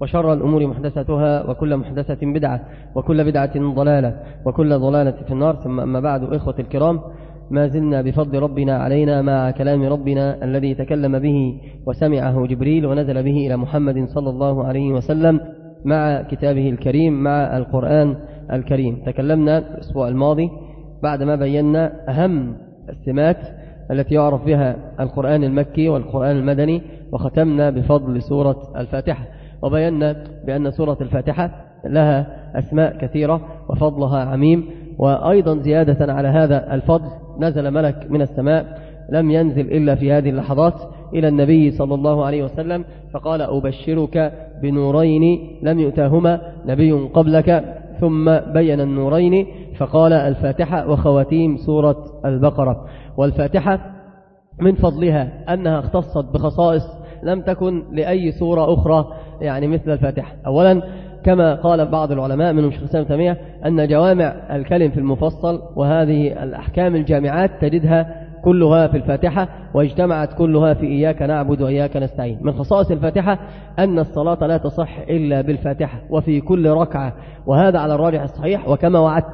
وشر الأمور محدثتها وكل محدثة بدعة وكل بدعة ضلالة وكل ضلالة في النار. ثم أما بعد إخوة الكرام ما زلنا بفضل ربنا علينا مع كلام ربنا الذي تكلم به وسمعه جبريل ونزل به إلى محمد صلى الله عليه وسلم مع كتابه الكريم مع القرآن الكريم. تكلمنا الأسبوع الماضي بعدما بينا أهم السمات التي يعرف بها القرآن المكي والقرآن المدني وختمنا بفضل سورة الفاتحة. وبينا بأن سورة الفاتحة لها أسماء كثيرة وفضلها عميم وأيضا زيادة على هذا الفضل نزل ملك من السماء لم ينزل إلا في هذه اللحظات إلى النبي صلى الله عليه وسلم فقال أبشرك بنورين لم يؤتاهما نبي قبلك ثم بين النورين فقال الفاتحة وخواتيم سورة البقرة. والفاتحة من فضلها أنها اختصت بخصائص لم تكن لأي سورة أخرى يعني مثل الفاتحة. أولا كما قال بعض العلماء منهم شيخ الإسلام تيمية أن جوامع الكلم في المفصل وهذه الأحكام الجامعات تجدها كلها في الفاتحة واجتمعت كلها في إياك نعبد وإياك نستعين. من خصائص الفاتحة أن الصلاة لا تصح إلا بالفاتحة وفي كل ركعة وهذا على الراجح الصحيح. وكما وعدت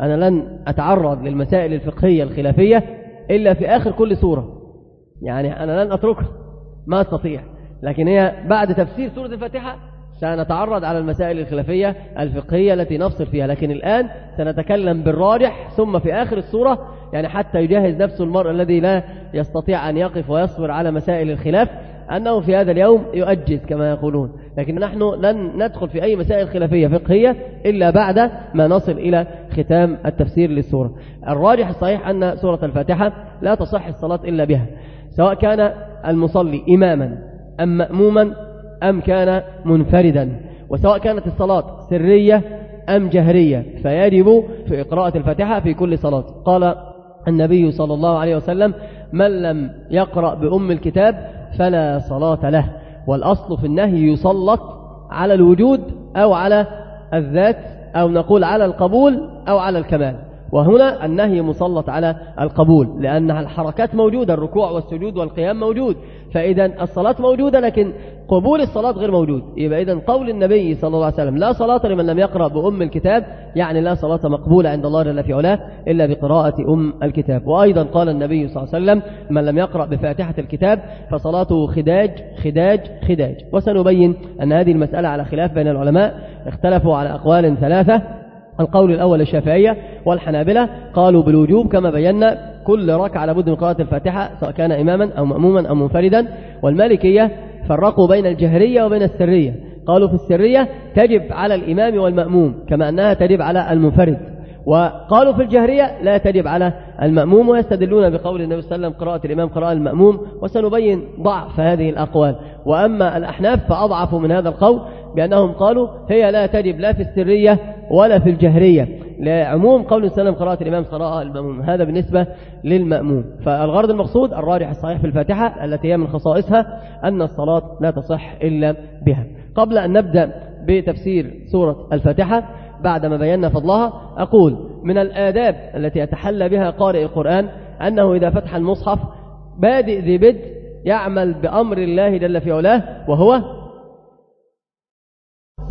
أنا لن أتعرض للمسائل الفقهية الخلافية إلا في آخر كل سورة. يعني أنا لن أتركها ما أستطيع. لكن هي بعد تفسير سورة الفاتحة سنتعرض على المسائل الخلافية الفقهية التي نفصل فيها. لكن الآن سنتكلم بالراجح ثم في آخر السورة يعني حتى يجهز نفسه المرء الذي لا يستطيع أن يقف ويصبر على مسائل الخلاف أنه في هذا اليوم يؤجز كما يقولون. لكن نحن لن ندخل في أي مسائل خلافية فقهية إلا بعد ما نصل إلى ختام التفسير للسورة. الراجح الصحيح أن سورة الفاتحة لا تصح الصلاة إلا بها سواء كان المصلي إماما أم مأموما أم كان منفردا وسواء كانت الصلاة سرية أم جهرية فيجب في قراءة الفاتحة في كل صلاة. قال النبي صلى الله عليه وسلم من لم يقرأ بأم الكتاب فلا صلاة له والأصل في النهي يسلط على الوجود أو على الذات أو نقول على القبول أو على الكمال. وهنا النهي مسلط على القبول لأن الحركات موجودة الركوع والسجود والقيام موجود فإذا الصلاة موجودة لكن قبول الصلاة غير موجود. يبقى إذا قول النبي صلى الله عليه وسلم لا صلاة لمن لم يقرأ بأم الكتاب يعني لا صلاة مقبولة عند الله جل في علاه إلا بقراءة أم الكتاب. وأيضا قال النبي صلى الله عليه وسلم من لم يقرأ بفاتحة الكتاب فصلاته خداج خداج خداج. وسنبين أن هذه المسألة على خلاف بين العلماء اختلفوا على أقوال ثلاثة. القول الأول الشافعية والحنابلة قالوا بالوجوب كما بينا كل ركعة لابد من قراءة الفاتحة سواء كان إماما أو مأموما أو منفردا والمالكية فرقوا بين الجهرية وبين السرية قالوا في السرية تجب على الإمام والمأموم كما أنها تجب على المنفرد وقالوا في الجهرية لا تجب على المأموم ويستدلون بقول النبي صلى الله عليه وسلم قراءة الإمام قراءة المأموم وسنبين ضعف هذه الأقوال وأما الأحناف فأضعفوا من هذا القول بأنهم قالوا هي لا تجب لا في السرية ولا في الجهرية. لعموم قول السلام قراءة الإمام قراءة المأموم. هذا بالنسبة للمأموم. فالغرض المقصود الراجح الصحيح في الفاتحة التي هي من خصائصها أن الصلاة لا تصح إلا بها. قبل أن نبدأ بتفسير سورة الفاتحة بعدما بينا فضلها أقول من الآداب التي يتحلى بها قارئ القرآن أنه إذا فتح المصحف بادئ ذي بدء يعمل بأمر الله جل في علاه وهو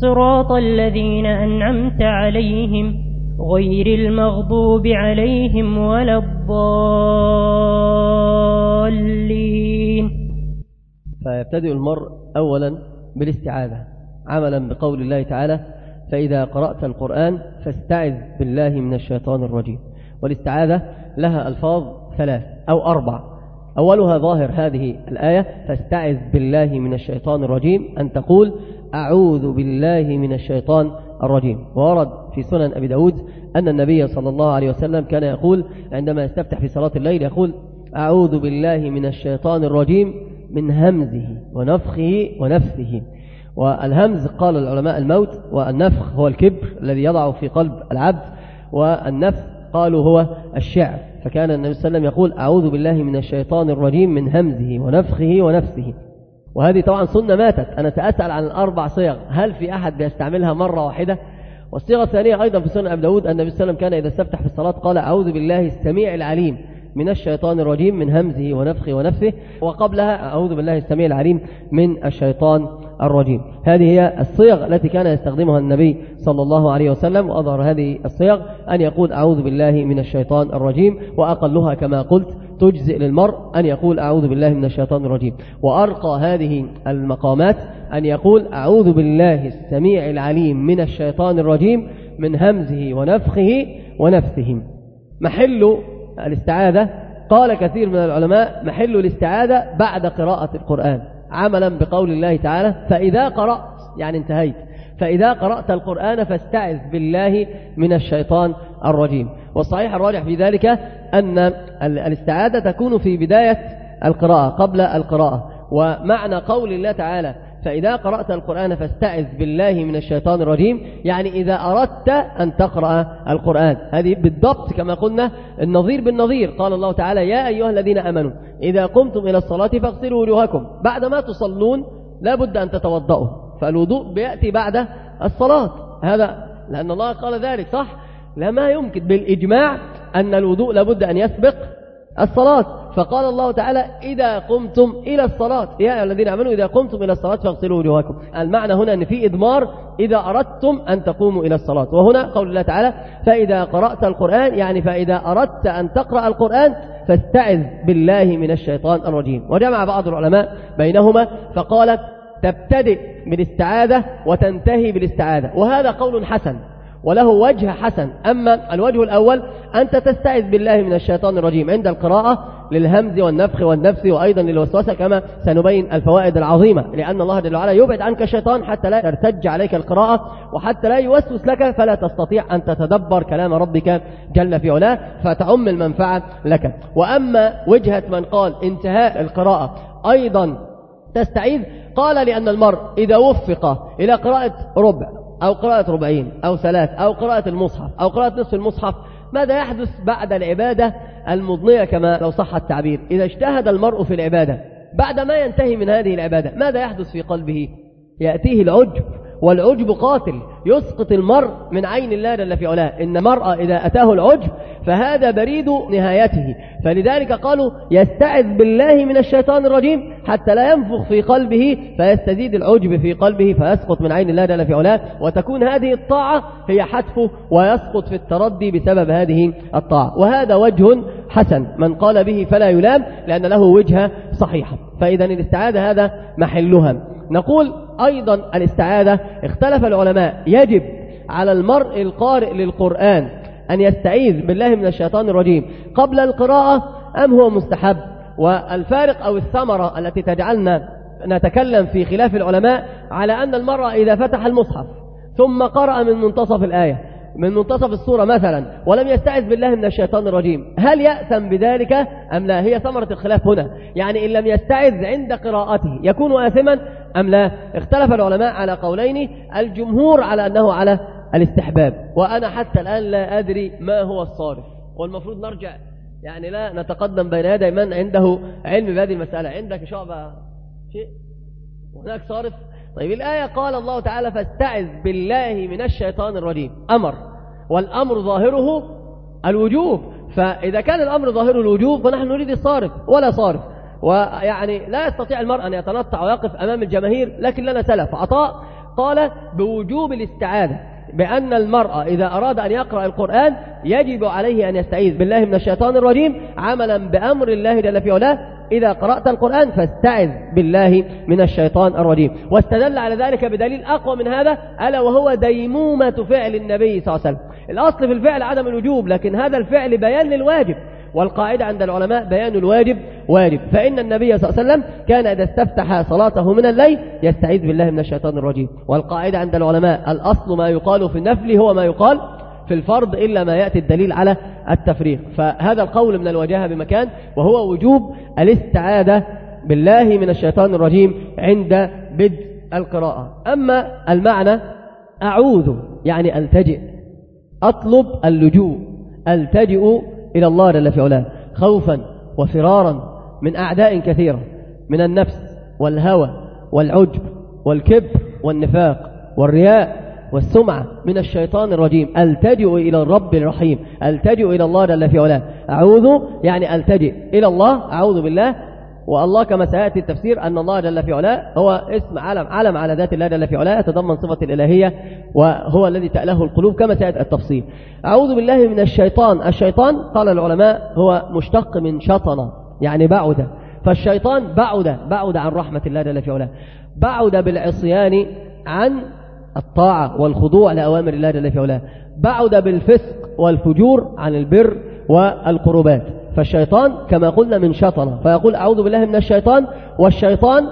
صراط الذين أنعمت عليهم غير المغضوب عليهم ولا الضالين. فيبتدئ المرء أولا بالاستعاذة عملا بقول الله تعالى فإذا قرأت القرآن فاستعذ بالله من الشيطان الرجيم. والاستعاذة لها ألفاظ ثلاث أو أربع. أولها ظاهر هذه الآية فاستعذ بالله من الشيطان الرجيم أن تقول أعوذ بالله من الشيطان الرجيم. وورد في سنن أبي داود أن النبي صلى الله عليه وسلم كان يقول عندما يستفتح في صلاة الليل يقول أعوذ بالله من الشيطان الرجيم من همزه ونفخه ونفسه. والهمز قال العلماء الموت والنفخ هو الكبر الذي يضع في قلب العبد والنفخ قالوا هو الشعر. فكان النبي صلى الله عليه وسلم يقول أعوذ بالله من الشيطان الرجيم من همزه ونفخه ونفسه. وهذه طبعا سنة ماتت. أنا سأسأل عن الأربع صيغ. هل في أحد بيستعملها مرة واحدة؟ والصيغة الثانية أيضا في سنة أبي داود. أن النبي صلى الله عليه وسلم كان إذا استفتح في الصلاة قال أعوذ بالله السميع العليم من الشيطان الرجيم من همزه ونفخه ونفسه وقبلها أعوذ بالله السميع العليم من الشيطان الرجيم هذه هي الصيغ التي كان يستخدمها النبي صلى الله عليه وسلم وأظهر هذه الصيغ أن يقول أعوذ بالله من الشيطان الرجيم وأقلها كما قلت. تجزئ للمرء أن يقول أعوذ بالله من الشيطان الرجيم. وأرقى هذه المقامات أن يقول أعوذ بالله السميع العليم من الشيطان الرجيم من همزه ونفخه ونفسه محل الاستعاذة قال كثير من العلماء محل الاستعاذة بعد قراءة القرآن. عملا بقول الله تعالى فإذا قرأت يعني انتهيت. فإذا قرأت القرآن فاستعذ بالله من الشيطان الرجيم. والصحيح الراجح في ذلك أن الاستعاذة تكون في بداية القراءة قبل القراءة. ومعنى قول الله تعالى فإذا قرأت القرآن فاستعذ بالله من الشيطان الرجيم. يعني إذا أردت أن تقرأ القرآن. هذه بالضبط كما قلنا النظير بالنظير. قال الله تعالى يا أيها الذين أمنوا إذا قمتم إلى الصلاة فاغسلوا وجوهكم. بعدما تصلون لا بد أن تتوضأوا. فالوضوء بيأتي بعد الصلاة. هذا لأن الله قال ذلك صح؟ لا ما يمكن بالإجماع أن الوضوء لابد أن يسبق الصلاة. فقال الله تعالى إذا قمتم إلى الصلاة. يا الذين آمنوا إذا قمتم إلى الصلاة فاغسلوا وجوهكم. المعنى هنا أن في إضمار إذا أردتم أن تقوموا إلى الصلاة. وهنا قول الله تعالى فإذا قرأت القرآن يعني فإذا أردت أن تقرأ القرآن فاستعذ بالله من الشيطان الرجيم. وجمع بعض العلماء بينهما فقال تبتدئ بالاستعاذة وتنتهي بالاستعاذة. وهذا قول حسن. وله وجه حسن. أما الوجه الأول أنت تستعذ بالله من الشيطان الرجيم. عند القراءة للهمز والنفخ والنفس وأيضا للوسوسة كما سنبين الفوائد العظيمة. لأن الله جل وعلا يبعد عنك الشيطان حتى لا ترتج عليك القراءة وحتى لا يوسوس لك فلا تستطيع أن تتدبر كلام ربك جل في علاه فتعم المنفعة لك. وأما وجهة من قال انتهاء القراءة أيضا تستعيذ. قال لأن المرء إذا وفق إلى قراءة ربع أو قراءة ربعين أو ثلاث أو قراءة المصحف أو قراءة نصف المصحف. ماذا يحدث بعد العبادة المضنية كما لو صح التعبير؟ إذا اجتهد المرء في العبادة بعد ما ينتهي من هذه العبادة ماذا يحدث في قلبه؟ يأتيه العجب. والعجب قاتل يسقط المرء من عين الله جل في علاه. إن المرأة إذا أتاه العجب فهذا بريد نهايته. فلذلك قالوا يستعذ بالله من الشيطان الرجيم حتى لا ينفخ في قلبه فيستزيد العجب في قلبه فيسقط من عين الله جل في علاه. وتكون هذه الطاعة هي حتفه ويسقط في التردي بسبب هذه الطاعة. وهذا وجه حسن من قال به فلا يلام لأن له وجهة صحيحة. فإذا الاستعاذة هذا محلها. نقول أيضا الاستعاذة اختلف العلماء. يجب على المرء القارئ للقرآن أن يستعيذ بالله من الشيطان الرجيم. قبل القراءة أم هو مستحب؟ والفارق أو الثمرة التي تجعلنا نتكلم في خلاف العلماء على أن المرء إذا فتح المصحف ثم قرأ من منتصف الآية من منتصف السورة مثلا ولم يستعذ بالله من الشيطان الرجيم. هل يأثم بذلك أم لا؟ هي ثمرة الخلاف هنا. يعني إن لم يستعذ عند قراءته يكون آثما أم لا؟ اختلف العلماء على قولين الجمهور على أنه على الاستحباب وأنا حتى الآن لا أدري ما هو الصارف والمفروض نرجع يعني لا نتقدم بين يدي من عنده علم بهذه المسألة. عندك شعبة شيء؟ وهناك صارف؟ طيب الآية قال الله تعالى فاستعذ بالله من الشيطان الرجيم. أمر والأمر ظاهره الوجوب. فإذا كان الأمر ظاهر الوجوب فنحن نريد الصارف ولا صارف. ويعني لا يستطيع المرء أن يتنطع ويقف أمام الجماهير لكن لنا سلف. عطاء قال بوجوب الاستعاذة بأن المرأة إذا أراد أن يقرأ القرآن يجب عليه أن يستعيذ. بالله من الشيطان الرجيم عملا بأمر الله جل في علاه. إذا قرأت القرآن فاستعذ بالله من الشيطان الرجيم. واستدل على ذلك بدليل أقوى من هذا ألا وهو ديمومة فعل النبي صلى الله عليه وسلم. الأصل في الفعل عدم الوجوب لكن هذا الفعل بيان للواجب. والقاعدة عند العلماء بيان الواجب واجب فإن النبي صلى الله عليه وسلم كان إذا استفتح صلاته من الليل يستعيذ بالله من الشيطان الرجيم. والقاعدة عند العلماء الأصل ما يقال في النفل هو ما يقال في الفرض إلا ما يأتي الدليل على التفريق. فهذا القول من الوجاهة بمكان وهو وجوب الاستعاذة بالله من الشيطان الرجيم عند بدء القراءة. أما المعنى أعوذ يعني ألتجئ أطلب اللجوء ألتجئ إلى الله جل في علاه خوفا وفرارا من أعداء كثيرة من النفس والهوى والعجب والكبر والنفاق والرياء والسمعة من الشيطان الرجيم. ألتجئ إلى الرب الرحيم. ألتجئ إلى الله جل في علاه. أعوذ يعني ألتجئ إلى الله. أعوذ بالله. والله كما سيأتي التفسير أن الله جل في علاه هو اسم علم علم على ذات الله جل في علاه يتضمن صفة الإلهية وهو الذي تأله القلوب كما سيأتي التفصيل. أعوذ بالله من الشيطان. الشيطان قال العلماء هو مشتق من شطن يعني بعد. فالشيطان بعد بعد عن رحمة الله جل في علاه. بعد بالعصيان عن الطاعة والخضوع لأوامر الله جل في علاه. بعد بالفسق والفجور عن البر والقربات. فالشيطان كما قلنا من شطن فيقول أعوذ بالله من الشيطان والشيطان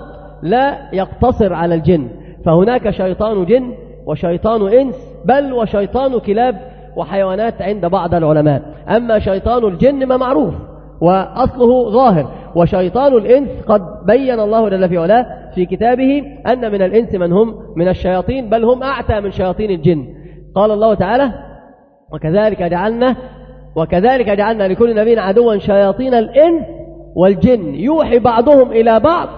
لا يقتصر على الجن. فهناك شيطان جن وشيطان إنس بل وشيطان كلاب وحيوانات عند بعض العلماء. أما شيطان الجن ما معروف. وأصله ظاهر. وشيطان الإنس قد بين الله جل في علاه في كتابه أن من الإنس من هم من الشياطين بل هم أعتى من شياطين الجن. قال الله تعالى وكذلك جعلنا وكذلك جعلنا لكل نبي عدوا شياطين الإنس والجن. يوحي بعضهم إلى بعض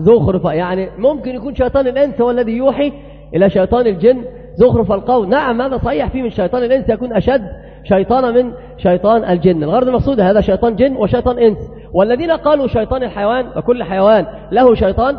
زخرف يعني ممكن يكون شيطان الإنس هو الذي يوحي إلى شيطان الجن زخرف القول. نعم هذا صحيح. فيه من شيطان الإنس يكون أشد شيطان من شيطان الجن. الغرض المقصود هذا شيطان جن وشيطان إنس. والذين قالوا شيطان الحيوان وكل حيوان له شيطان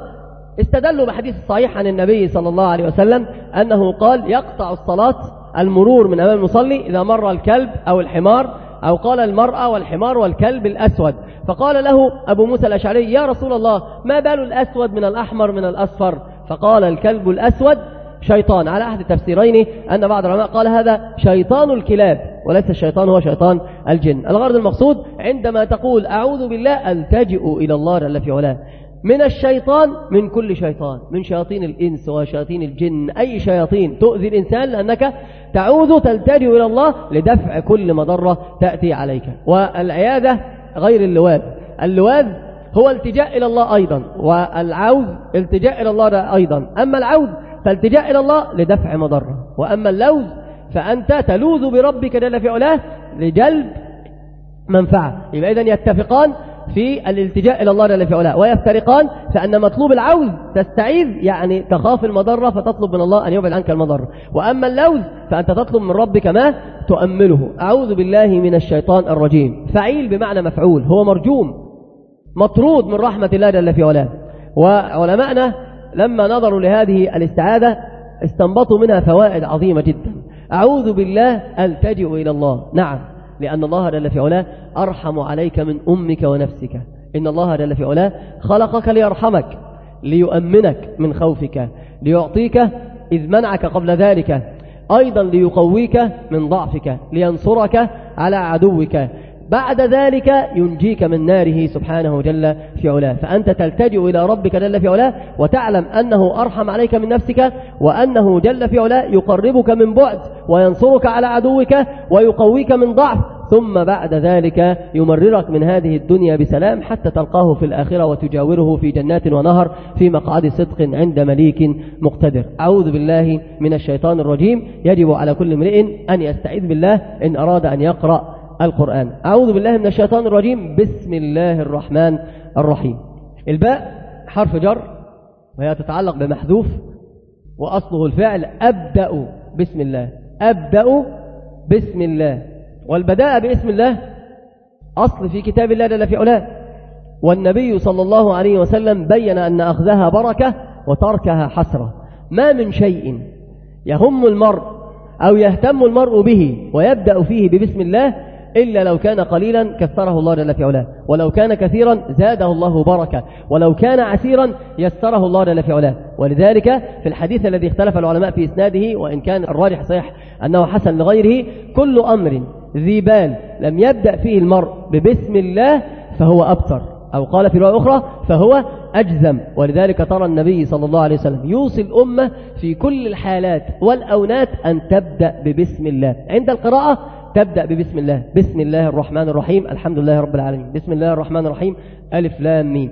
استدلوا بحديث صحيح عن النبي صلى الله عليه وسلم أنه قال يقطع الصلاة المرور من أمام المصلي إذا مر الكلب أو الحمار أو قال المرأة والحمار والكلب الأسود. فقال له أبو موسى الأشعري يا رسول الله ما بال الأسود من الأحمر من الأصفر؟ فقال الكلب الأسود شيطان. على أحد التفسيرين أن بعض العلماء قال هذا شيطان الكلاب. وليس الشيطان هو شيطان الجن. الغرض المقصود عندما تقول أعوذ بالله ألتجئ إلى الله جل في علاه. من الشيطان من كل شيطان من شياطين الإنس وشياطين الجن. أي شياطين تؤذي الإنسان لأنك تعوذ تلتجئ إلى الله لدفع كل مضرة تأتي عليك. والعيادة غير اللواذ. اللواذ هو التجاء إلى الله أيضا والعوذ التجاء إلى الله أيضا. أما العوذ فالتجاء إلى الله لدفع مضرة. وأما اللوذ فأنت تلوذ بربك جل في علاه لجلب منفعة. يبقى إذن يتفقان في الالتجاء إلى الله جل في علاه ويفترقان فأن مطلوب العوذ تستعيذ يعني تخاف المضرة فتطلب من الله أن يبعد عنك المضرة. وأما اللوذ فأنت تطلب من ربك ما تؤمله. أعوذ بالله من الشيطان الرجيم. فعيل بمعنى مفعول هو مرجوم مطرود من رحمة الله جل في علاه. وعلماءنا لما نظروا لهذه الاستعاذة استنبطوا منها فوائد عظيمة جدا. أعوذ بالله ألتجئ إلى الله. نعم. لأن الله جل في علاه أرحم عليك من أمك ونفسك. إن الله جل في علاه خلقك ليرحمك ليؤمنك من خوفك ليعطيك إذ منعك قبل ذلك أيضا ليقويك من ضعفك لينصرك على عدوك. بعد ذلك ينجيك من ناره سبحانه جل في علاه. فأنت تلتجئ إلى ربك جل في علاه وتعلم أنه أرحم عليك من نفسك وأنه جل في علاه يقربك من بعد وينصرك على عدوك ويقويك من ضعف. ثم بعد ذلك يمررك من هذه الدنيا بسلام حتى تلقاه في الآخرة وتجاوره في جنات ونهر في مقعد صدق عند مليك مقتدر. أعوذ بالله من الشيطان الرجيم. يجب على كل امرئ أن يستعيذ بالله إن أراد أن يقرأ القرآن. أعوذ بالله من الشيطان الرجيم. بسم الله الرحمن الرحيم. الباء حرف جر وهي تتعلق بمحذوف وأصله الفعل أبدأ. بسم الله. أبدأ بسم الله. والبداء باسم الله. أصل في كتاب الله جل في علاه. والنبي صلى الله عليه وسلم بين أن أخذها بركة وتركها حسرة. ما من شيء يهم المرء أو يهتم المرء به ويبدأ فيه ببسم الله إلا لو كان قليلا كثره الله جل في علاه. ولو كان كثيرا زاده الله بركة. ولو كان عسيرا يسره الله جل في علاه. ولذلك في الحديث الذي اختلف العلماء في إسناده وإن كان الراجح صحيح أنه حسن لغيره كل أمر ذي بال لم يبدأ فيه المرء ببسم الله فهو أبتر. أو قال في رواية أخرى فهو أجزم. ولذلك ترى النبي صلى الله عليه وسلم يوصي الأمة في كل الحالات والأونات أن تبدأ ببسم الله. عند القراءة تبدأ ببسم الله. بسم الله الرحمن الرحيم. الحمد لله رب العالمين. بسم الله الرحمن الرحيم. ألف لام ميم.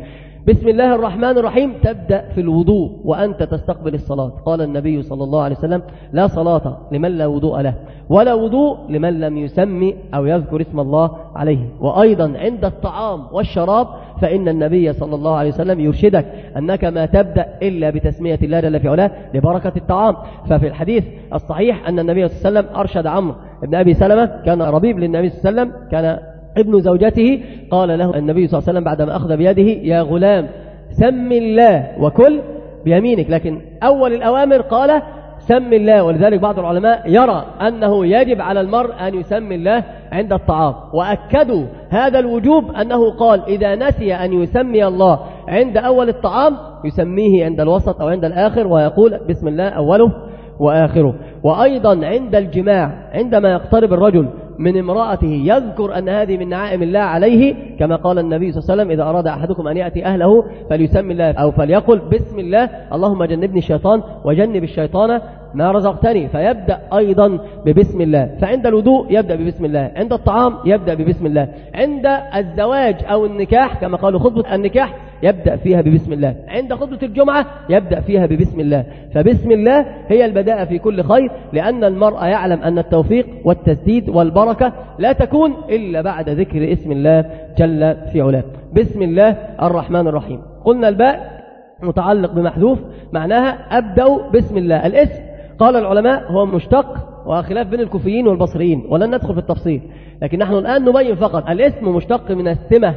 بسم الله الرحمن الرحيم. تبدأ في الوضوء وأنت تستقبل الصلاة. قال النبي صلى الله عليه وسلم لا صلاة لمن لا وضوء له ولا وضوء لمن لم يسمي أو يذكر اسم الله عليه. وأيضا عند الطعام والشراب فإن النبي صلى الله عليه وسلم يرشدك أنك ما تبدأ إلا بتسمية الله جل في علاه لبركة الطعام. ففي الحديث الصحيح أن النبي صلى الله عليه وسلم أرشد عمرو بن أبي سلمة كان ربيب للنبي صلى الله عليه وسلم كان ابن زوجته. قال له النبي صلى الله عليه وسلم بعدما أخذ بيده يا غلام سم الله وكل بيمينك. لكن أول الأوامر قال سم الله ولذلك بعض العلماء يرى أنه يجب على المرء أن يسمي الله عند الطعام. وأكدوا هذا الوجوب أنه قال إذا نسي أن يسمي الله عند أول الطعام يسميه عند الوسط أو عند الآخر ويقول بسم الله أوله. وآخره. وأيضا عند الجماع عندما يقترب الرجل من امرأته يذكر أن هذه من نعائم الله عليه كما قال النبي صلى الله عليه وسلم إذا أراد أحدكم أن يأتي أهله فليسمي الله أو فليقل بسم الله اللهم جنبني الشيطان وجنب الشيطان ما رزقتني فيبدأ أيضا ببسم الله. فعند الوضوء يبدأ ببسم الله. عند الطعام يبدأ ببسم الله. عند الزواج أو النكاح كما قالوا خطبة النكاح يبدأ فيها ببسم الله. عند خطبة الجمعة يبدأ فيها ببسم الله. فبسم الله هي البداء في كل خير لأن المرء يعلم أن التوفيق والتسديد والبركة لا تكون إلا بعد ذكر اسم الله جل في علاه. بسم الله الرحمن الرحيم. قلنا الباء متعلق بمحذوف معناها أبدأ بسم الله. الاسم قال العلماء هو مشتق وخلاف بين الكوفيين والبصريين ولن ندخل في التفصيل لكن نحن الآن نبين فقط الاسم مشتق من السمة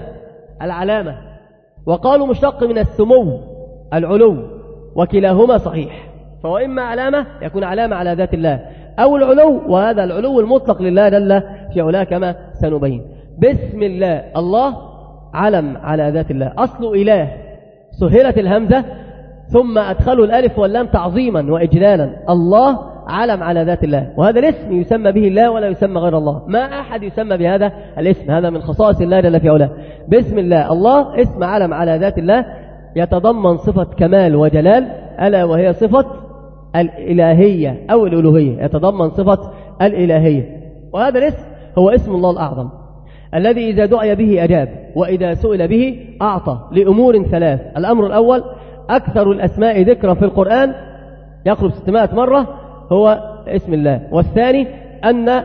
العلامة وقالوا مشتق من السمو العلو وكلاهما صحيح فهو إما علامة يكون علامة على ذات الله أو العلو وهذا العلو المطلق لله جل في علاه كما سنبين. بسم الله الله علم على ذات الله أصل إله سهلت الهمزة ثم أدخلوا الألف واللام تعظيما وإجلالا. الله علم على ذات الله. وهذا الاسم يسمى به الله ولا يسمى غير الله. ما أحد يسمى بهذا الاسم. هذا من خصائص الله جل في علاه. بسم الله. الله اسم علم على ذات الله. يتضمن صفة كمال وجلال. ألا وهي صفة الإلهية أو الألوهية. يتضمن صفة الإلهية. وهذا الاسم هو اسم الله الأعظم. الذي إذا دعي به أجاب. وإذا سئل به أعطى لأمور ثلاث. الأمر الأول أكثر الأسماء ذكرا في القرآن يقرب 600 مرة هو اسم الله. والثاني أن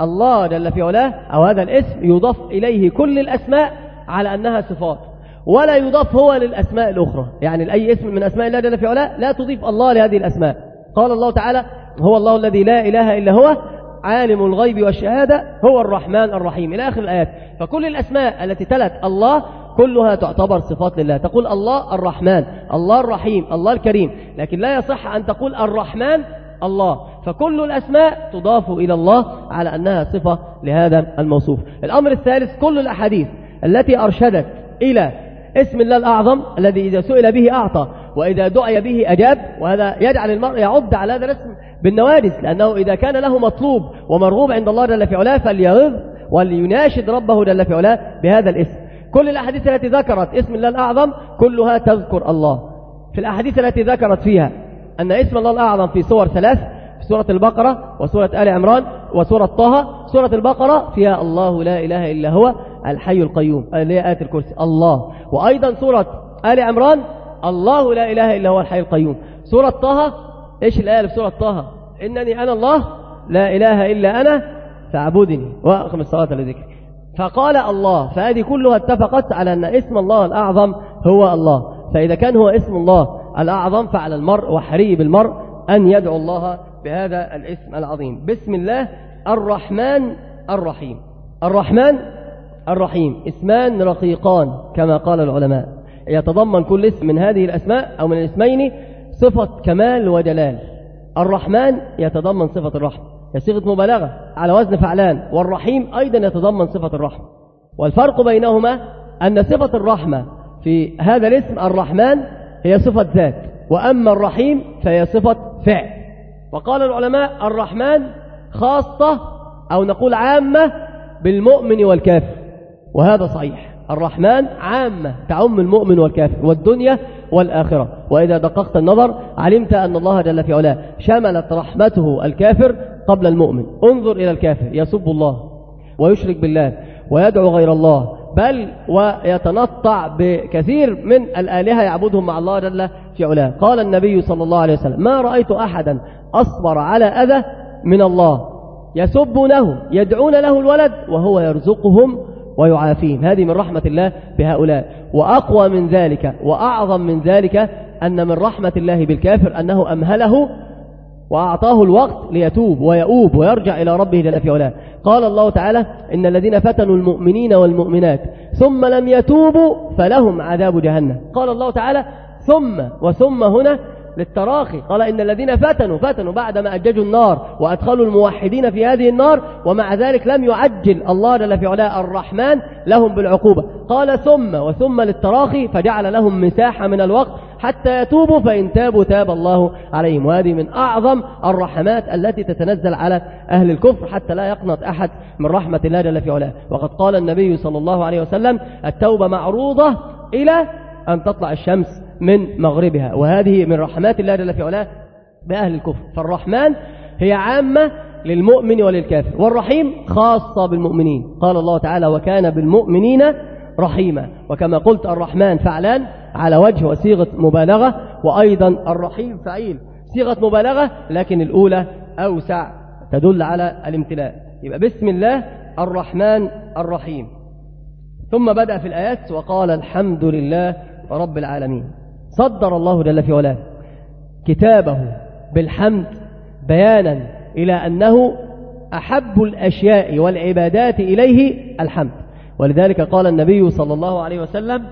الله جل في علاه أو هذا الاسم يضاف إليه كل الأسماء على أنها صفات. ولا يضاف هو للأسماء الأخرى. يعني لأي اسم من أسماء الله جل في علاه لا تضيف الله لهذه الأسماء. قال الله تعالى هو الله الذي لا إله إلا هو عالم الغيب والشهادة هو الرحمن الرحيم. إلى آخر الآيات. فكل الأسماء التي تلت الله كلها تعتبر صفات لله. تقول الله الرحمن الله الرحيم الله الكريم. لكن لا يصح أن تقول الرحمن الله. فكل الأسماء تضاف إلى الله على أنها صفة لهذا الموصوف. الأمر الثالث كل الأحاديث التي أرشدت إلى اسم الله الأعظم الذي إذا سئل به أعطى وإذا دعي به أجاب. وهذا يجعل المرء يعد على هذا الاسم بالنوادس لأنه إذا كان له مطلوب ومرغوب عند الله جل في علاه فليغض وليناشد ربه جل في علاه بهذا الاسم. كل الأحاديث التي ذكرت اسم الله الأعظم كلها تذكر الله. في الأحاديث التي ذكرت فيها أن اسم الله الأعظم في صور ثلاث في سورة البقرة وسورة آل عمران وسورة طه سورة البقرة فيها الله لا إله إلا هو الحي القيوم اللي هي آية الكرسي الله. وأيضا سورة آل عمران الله لا إله إلا هو الحي القيوم. سورة طه إيش الآية في سورة طه؟ إنني أنا الله لا إله إلا أنا فاعبدني وأقم الصلاة لذكري. فقال الله فهذه كلها اتفقت على أن اسم الله الأعظم هو الله. فإذا كان هو اسم الله الأعظم فعلى المرء وحري بالمرء أن يدعو الله بهذا الاسم العظيم. بسم الله الرحمن الرحيم. الرحمن الرحيم. اسمان رقيقان كما قال العلماء. يتضمن كل اسم من هذه الأسماء أو من الاسمين صفة كمال وجلال الرحمن يتضمن صفة الرحمة. هي صيغة مبالغة. على وزن فعلان. والرحيم أيضا يتضمن صفة الرحمة. والفرق بينهما أن صفة الرحمة في هذا الاسم الرحمن هي صفة ذات. وأما الرحيم فهي صفة فعل. وقال العلماء الرحمن خاصة أو نقول عامة بالمؤمن والكافر. وهذا صحيح. الرحمن عامة تعم المؤمن والكافر. والدنيا والآخرة. وإذا دققت النظر علمت أن الله جل في علاه شملت رحمته الكافر قبل المؤمن. انظر إلى الكافر يسب الله ويشرك بالله ويدعو غير الله بل ويتنطع بكثير من الآلهة يعبدهم مع الله جل في علاه. قال النبي صلى الله عليه وسلم ما رأيت أحدا أصبر على أذى من الله. يسبونه يدعون له الولد وهو يرزقهم ويعافيهم. هذه من رحمة الله بهؤلاء. وأقوى من ذلك وأعظم من ذلك أن من رحمة الله بالكافر أنه أمهله وأعطاه الوقت ليتوب ويؤوب ويرجع إلى ربه جل في علاه. قال الله تعالى إن الذين فتنوا المؤمنين والمؤمنات ثم لم يتوبوا فلهم عذاب جهنم. قال الله تعالى ثم وثم هنا للتراخي. قال إن الذين فتنوا فتنوا بعدما أججوا النار وأدخلوا الموحدين في هذه النار ومع ذلك لم يعجل الله جل في علاه الرحمن لهم بالعقوبة. قال ثم وثم للتراخي فجعل لهم مساحة من الوقت حتى يتوبوا فإن تابوا تاب الله عليهم. وهذه من أعظم الرحمات التي تتنزل على أهل الكفر حتى لا يقنط أحد من رحمة الله جل في علاه. وقد قال النبي صلى الله عليه وسلم التوبة معروضة إلى أن تطلع الشمس. من مغربها وهذه من رحمات الله جل في علاه بأهل الكفر. فالرحمن هي عامة للمؤمن وللكافر والرحيم خاصة بالمؤمنين. قال الله تعالى وكان بالمؤمنين رحيما وكما قلت الرحمن فعلان على وجه وصيغة مبالغة وأيضا الرحيم فعيل. صيغة مبالغة لكن الأولى أوسع تدل على الامتلاء. يبقى بسم الله الرحمن الرحيم. ثم بدأ في الآيات وقال الحمد لله رب العالمين صدر الله جل في علاه كتابه بالحمد بيانا إلى أنه أحب الأشياء والعبادات إليه الحمد. ولذلك قال النبي صلى الله عليه وسلم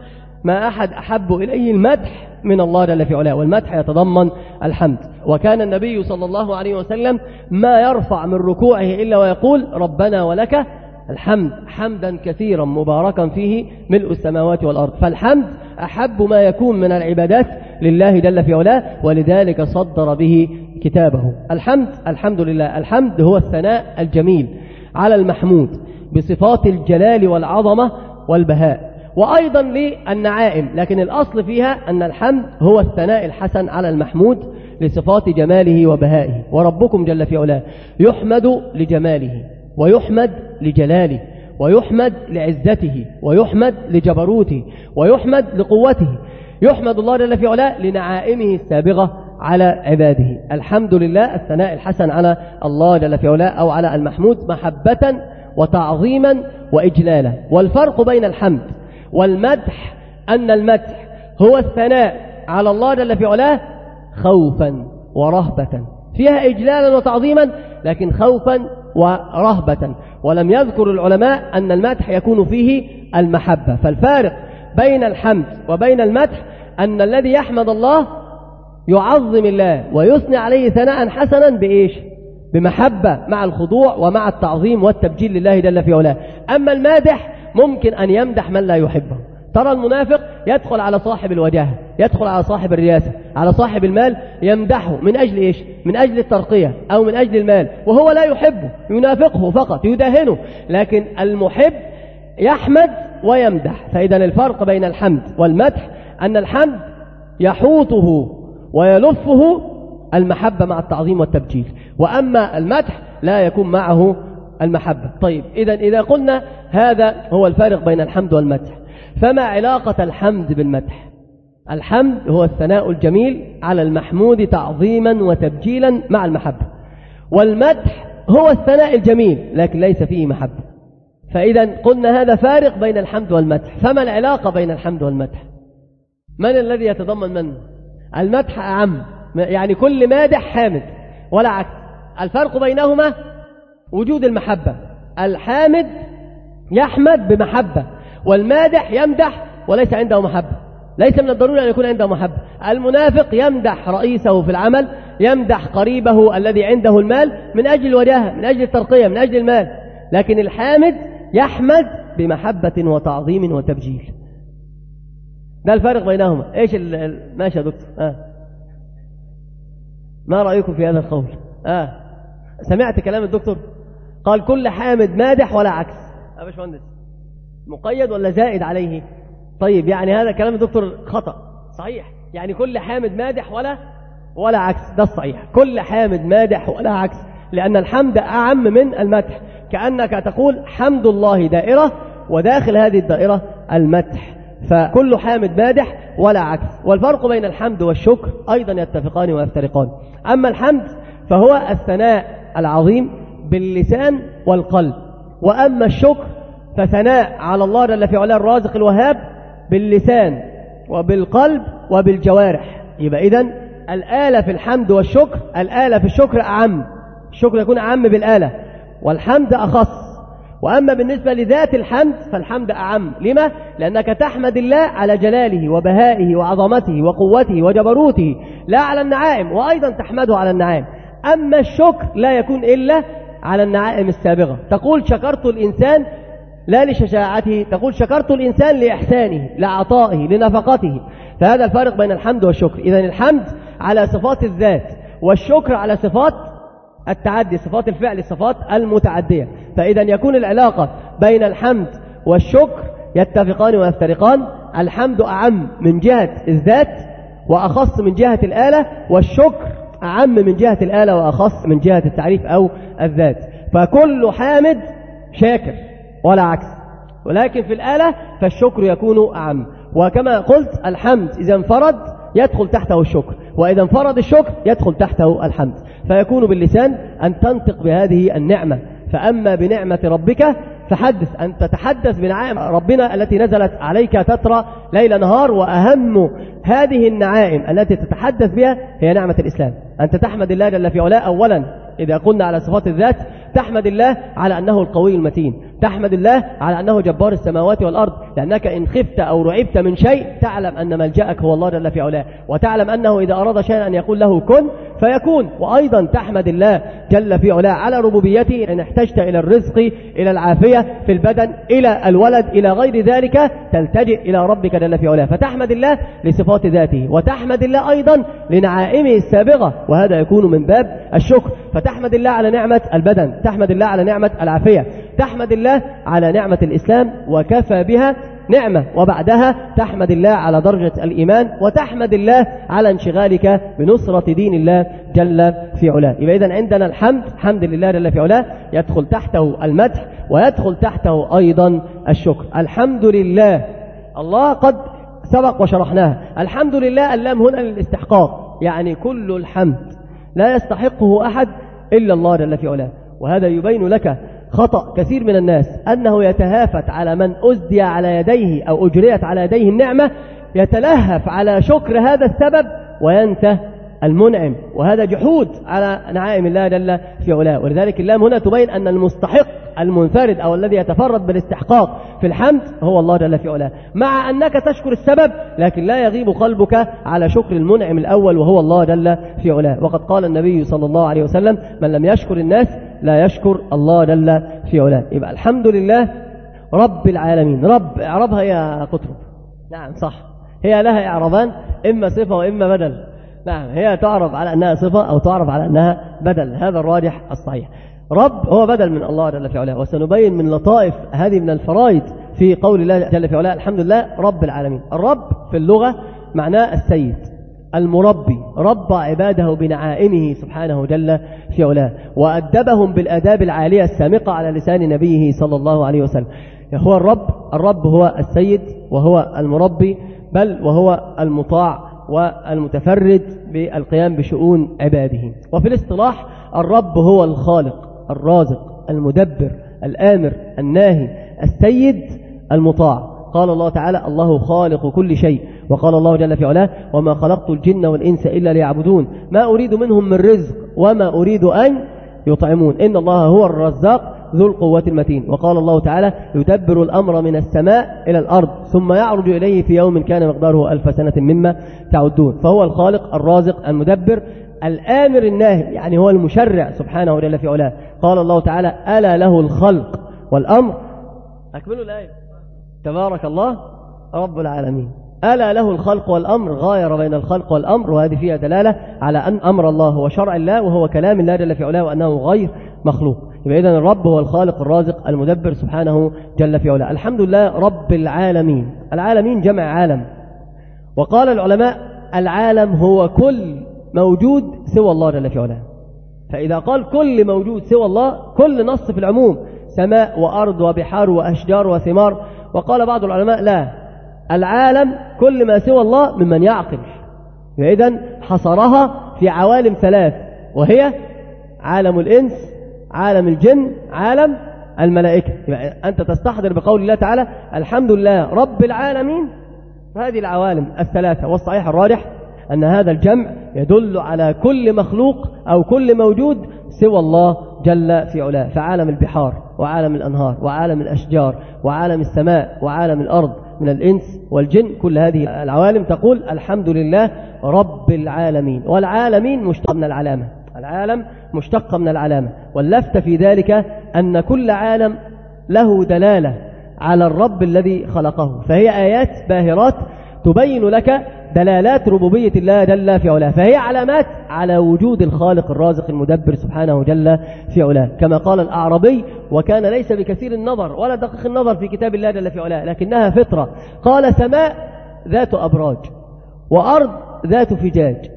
ما أحد أحب إليه المدح من الله جل في علاه. والمدح يتضمن الحمد. وكان النبي صلى الله عليه وسلم ما يرفع من ركوعه إلا ويقول ربنا ولك الحمد حمدا كثيرا مباركا فيه ملء السماوات والأرض. فالحمد أحب ما يكون من العبادات لله جل في علاه ولذلك صدر به كتابه. الحمد الحمد لله الحمد هو الثناء الجميل على المحمود بصفات الجلال والعظمة والبهاء. وأيضا للنعائم لكن الأصل فيها أن الحمد هو الثناء الحسن على المحمود لصفات جماله وبهائه. وربكم جل في علاه يحمد لجماله. ويحمد لجلاله ويحمد لعزته ويحمد لجبروته ويحمد لقوته. يحمد الله جل في علاه لنعائمه السابغة على عباده. الحمد لله الثناء الحسن على الله جل في علاه أو على المحمود محبة وتعظيما وإجلالا. والفرق بين الحمد والمدح أن المدح هو الثناء على الله جل في علاه خوفا ورهبة. فيها إجلالا وتعظيما لكن خوفا ورهبة. ولم يذكر العلماء أن المدح يكون فيه المحبة. فالفارق بين الحمد وبين المدح أن الذي يحمد الله يعظم الله ويثني عليه ثناء حسنا بإيش؟ بمحبة مع الخضوع ومع التعظيم والتبجيل لله جل في علاه. أما المادح ممكن أن يمدح من لا يحبه. ترى المنافق يدخل على صاحب الوجاهة يدخل على صاحب الرياسة على صاحب المال يمدحه. من أجل إيش؟ من أجل الترقية أو من أجل المال. وهو لا يحبه ينافقه فقط يداهنه لكن المحب يحمد ويمدح. فإذا الفرق بين الحمد والمدح أن الحمد يحوطه ويلفه المحبة مع التعظيم والتبجيل. وأما المدح لا يكون معه المحبة. طيب إذا إذا قلنا هذا هو الفارق بين الحمد والمدح. فما علاقة الحمد بالمدح؟ الحمد هو الثناء الجميل على المحمود تعظيما وتبجيلا مع المحبة. والمدح هو الثناء الجميل لكن ليس فيه محبة. فإذا قلنا هذا فارق بين الحمد والمدح. فما العلاقة بين الحمد والمدح؟ من الذي يتضمن من؟ المدح أعم. يعني كل مادح حامد. ولا عكس الفرق بينهما وجود المحبة. الحامد يحمد بمحبة. والمادح يمدح وليس عنده محبة. ليس من الضروري أن يكون عنده محبة. المنافق يمدح رئيسه في العمل يمدح قريبه الذي عنده المال من أجل الوجاهة من أجل الترقية من أجل المال. لكن الحامد يحمد بمحبة وتعظيم وتبجيل. ده الفارق بينهما. إيش ماشي يا دكتور؟ آه. ما رأيكم في هذا القول؟ آه. سمعت كلام الدكتور؟ قال كل حامد مادح ولا عكس. يا باشمهندس. مقيد ولا زائد عليه؟ طيب يعني هذا كلام الدكتور خطأ. صحيح. يعني كل حامد مادح ولا ولا عكس. ده الصحيح. كل حامد مادح ولا عكس. لأن الحمد أعم من المدح. كأنك تقول حمد الله دائرة وداخل هذه الدائرة المدح. فكل حامد مادح ولا عكس. والفرق بين الحمد والشكر أيضا يتفقان ويفترقان. أما الحمد فهو الثناء العظيم باللسان والقلب. وأما الشكر فثناء على الله جل في علاه الرازق الوهاب باللسان وبالقلب وبالجوارح. يبقى إذن الآلة في الحمد والشكر الآلة في الشكر أعم. الشكر يكون أعم بالآلة. والحمد أخص. وأما بالنسبة لذات الحمد فالحمد أعم. لما؟ لأنك تحمد الله على جلاله وبهائه وعظمته وقوته وجبروته. لا على النعائم وأيضا تحمده على النعائم. أما الشكر لا يكون إلا على النعائم السابقة. تقول شكرت الإنسان لا لشجاعته. تقول شكرت الإنسان لإحسانه لعطائه لنفقته. فهذا الفارق بين الحمد والشكر. إذا الحمد على صفات الذات والشكر على صفات التعدي صفات الفعل الصفات المتعدية. فإذا يكون العلاقة بين الحمد والشكر يتفقان ويفترقان. الحمد أعم من جهة الذات وأخص من جهة الآلة والشكر أعم من جهة الآلة وأخص من جهة التعريف أو الذات. فكل حامد شاكر. ولا عكس. ولكن في الآلة فالشكر يكون أعم. وكما قلت الحمد إذا انفرد يدخل تحته الشكر وإذا انفرد الشكر يدخل تحته الحمد. فيكون باللسان أن تنطق بهذه النعمة. فأما بنعمة ربك فحدث أن تتحدث بنعائم ربنا التي نزلت عليك تترى ليل نهار وأهم هذه النعائم التي تتحدث بها هي نعمة الإسلام. أنت تحمد الله جل في علاه أولا إذا قلنا على صفات الذات تحمد الله على أنه القوي المتين. تحمد الله على أنه جبار السماوات والأرض. لأنك إن خفت أو رعبت من شيء تعلم أن ملجأك هو الله جل في علاه. وتعلم أنه إذا أراد شيئا أن يقول له كن فيكون. وأيضا تحمد الله جل في علاه على ربوبيته. إن احتجت إلى الرزق إلى العافية في البدن إلى الولد إلى غير ذلك تلتجئ إلى ربك جل في علاه. فتحمد الله لصفات ذاته. وتحمد الله أيضا لنعائمه السابغة وهذا يكون من باب الشكر. فتحمد الله على نعمة البدن. تحمد الله على نعمة العافية. تحمد الله على نعمة الإسلام وكفى بها نعمة وبعدها تحمد الله على درجة الإيمان وتحمد الله على انشغالك بنصرة دين الله جل في علاه. يبقى إذن عندنا الحمد حمد لله جل في علاه يدخل تحته المدح ويدخل تحته أيضا الشكر. الحمد لله. الله قد سبق وشرحناها الحمد لله اللام هنا للاستحقاق يعني كل الحمد. لا يستحقه أحد إلا الله جل في علاه. وهذا يبين لك خطأ كثير من الناس أنه يتهافت على من أزدي على يديه أو أجريت على يديه النعمة يتلهف على شكر هذا السبب وينسى المنعم. وهذا جحود على نعائم الله جل في علاه. ولذلك اللام هنا تبين أن المستحق المنفرد أو الذي يتفرد بالاستحقاق في الحمد هو الله جل في علاه. مع أنك تشكر السبب لكن لا يغيب قلبك على شكر المنعم الأول وهو الله جل في علاه. وقد قال النبي صلى الله عليه وسلم من لم يشكر الناس لا يشكر الله جل في علاه. يبقى الحمد لله رب العالمين. رب اعربها يا قطرب. نعم صح. هي لها اعرابان إما صفة وإما بدل. نعم هي تعرف على أنها صفة أو تعرف على أنها بدل. هذا الراجح الصحيح. رب هو بدل من الله جل في علاه وسنبين من لطائف هذه من الفرائض في قول الله جل في علاه الحمد لله رب العالمين. الرب في اللغة معناه السيد. المربي ربى عباده بنعائمه سبحانه جل في علاه وأدبهم بالآداب العالية السامقة على لسان نبيه صلى الله عليه وسلم. هو الرب الرب هو السيد وهو المربي بل وهو المطاع والمتفرد بالقيام بشؤون عباده. وفي الاصطلاح الرب هو الخالق الرازق المدبر الآمر الناهي السيد المطاع. قال الله تعالى الله خالق كل شيء وقال الله جل في علاه وما خلقت الجن والإنس إلا ليعبدون ما أريد منهم من رزق وما أريد أن يطعمون إن الله هو الرزاق ذو القوة المتين وقال الله تعالى يدبر الأمر من السماء إلى الأرض ثم يعرج إليه في يوم كان مقداره ألف سنة مما تعدون فهو الخالق الرازق المدبر الآمر الناهي يعني هو المشرع سبحانه جل في علاه قال الله تعالى ألا له الخلق والأمر أكملوا الآية. تبارك الله رب العالمين. ألا له الخلق والأمر غاير بين الخلق والأمر وهذه فيها دلالة على أن أمر الله هو شرع الله وهو كلام الله جل في علاه وأنه غير مخلوق. إذن الرب هو الخالق الرازق المدبر سبحانه جل في علاه. الحمد لله رب العالمين. العالمين جمع عالم. وقال العلماء العالم هو كل موجود سوى الله جل في علاه. فإذا قال كل موجود سوى الله كل نص في العموم سماء وأرض وبحار وأشجار وثمار وقال بعض العلماء لا العالم كل ما سوى الله ممن يعقل. فإذا حصرها في عوالم ثلاث وهي عالم الإنس عالم الجن عالم الملائكة. يعني أنت تستحضر بقول الله تعالى الحمد لله رب العالمين. هذه العوالم الثلاثة والصحيح الراجح أن هذا الجمع يدل على كل مخلوق أو كل موجود سوى الله جل في علاه فعالم البحار وعالم الأنهار وعالم الأشجار وعالم السماء وعالم الأرض من الإنس والجن كل هذه العوالم تقول الحمد لله رب العالمين. والعالمين مشتق من العلامة. العالم مشتق من العلامة. واللفت في ذلك أن كل عالم له دلالة على الرب الذي خلقه. فهي آيات باهرات تبين لك دلالات ربوبية الله جل في علاه. فهي علامات على وجود الخالق الرازق المدبر سبحانه جل في علاه. كما قال الأعربي وكان ليس بكثير النظر ولا دقيق النظر في كتاب الله جل في علاه لكنها فطرة. قال سماء ذات أبراج وأرض ذات فجاج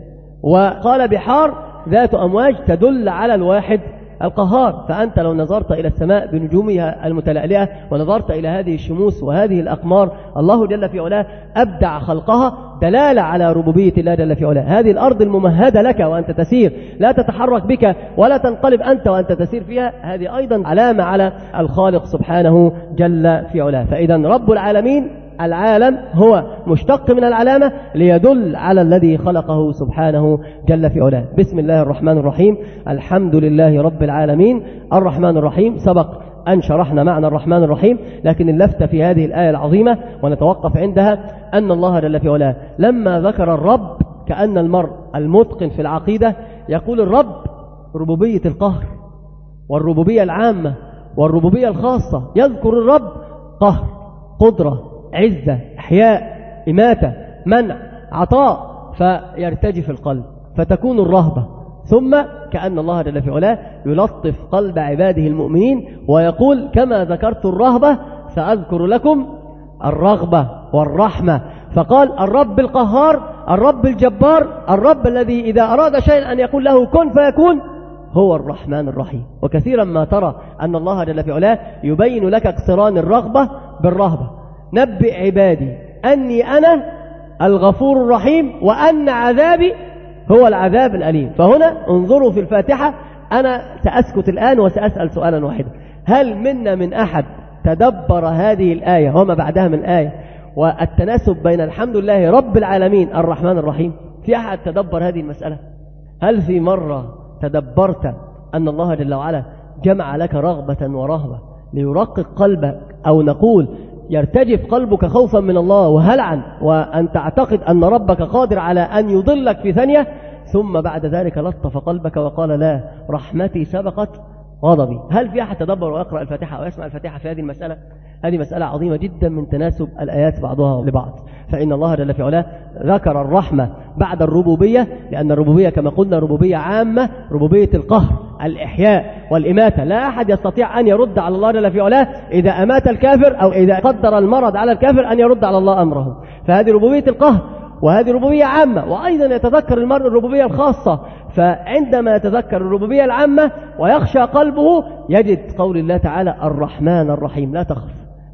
وقال بحار ذات أمواج تدل على الواحد القهار فأنت لو نظرت إلى السماء بنجومها المتلألئة ونظرت إلى هذه الشموس وهذه الأقمار الله جل في علاه أبدع خلقها دلالة على ربوبية الله جل في علاه. هذه الأرض الممهدة لك وأنت تسير لا تتحرك بك ولا تنقلب أنت وأنت تسير فيها هذه أيضا علامة على الخالق سبحانه جل في علاه. فإذا رب العالمين العالم هو مشتق من العلامة ليدل على الذي خلقه سبحانه جل في علاه. بسم الله الرحمن الرحيم. الحمد لله رب العالمين. الرحمن الرحيم. سبق أن شرحنا معنى الرحمن الرحيم لكن اللفتة في هذه الآية العظيمة ونتوقف عندها. أن الله جل في علاه لما ذكر الرب كأن المرء المتقن في العقيدة يقول الرب ربوبية القهر والربوبية العامة والربوبية الخاصة. يذكر الرب قهر قدرة عزة إحياء إماتة منع عطاء فيرتجف القلب فتكون الرهبة. ثم كأن الله جل في علاه يلطف قلب عباده المؤمنين ويقول كما ذكرت الرهبة سأذكر لكم الرغبة والرحمة. فقال الرب القهار الرب الجبار الرب الذي إذا أراد شيئا أن يقول له كن فيكون هو الرحمن الرحيم. وكثيرا ما ترى أن الله جل في علاه يبين لك اقتران الرغبة بالرهبة. نبئ عبادي. أني أنا الغفور الرحيم وأن عذابي هو العذاب الأليم. فهنا انظروا في الفاتحة. أنا سأسكت الآن وسأسأل سؤالا واحدا. هل منا من أحد تدبر هذه الآية وما بعدها من آية؟ والتناسب بين الحمد لله رب العالمين الرحمن الرحيم. في أحد تدبر هذه المسألة؟ هل في مرة تدبرت أن الله جل وعلا جمع لك رغبة ورهبة ليرقق قلبك أو نقول يرتجف قلبك خوفا من الله وهلعا وأن تعتقد أن ربك قادر على أن يضلك في ثانية ثم بعد ذلك لطف قلبك وقال لا رحمتي سبقت غضبي. هل في أحد تدبر ويقرأ الفاتحة أو يسمع الفاتحة في هذه المسألة؟ هذه مسألة عظيمة جدا من تناسب الآيات بعضها لبعض. فإن الله جل في علاه ذكر الرحمة بعد الربوبية لأن الربوبية كما قلنا ربوبية عامة ربوبية القهر. الإحياء والإماتة. لا أحد يستطيع أن يرد على الله جل في علاه إذا أمات الكافر أو إذا قدر المرض على الكافر أن يرد على الله أمره. فهذه ربوبية القهر وهذه ربوبية عامة وأيضا يتذكر المرء الربوبية الخاصة. فعندما يتذكر الربوبية العامة ويخشى قلبه يجد قول الله تعالى الرحمن الرحيم. لا تخف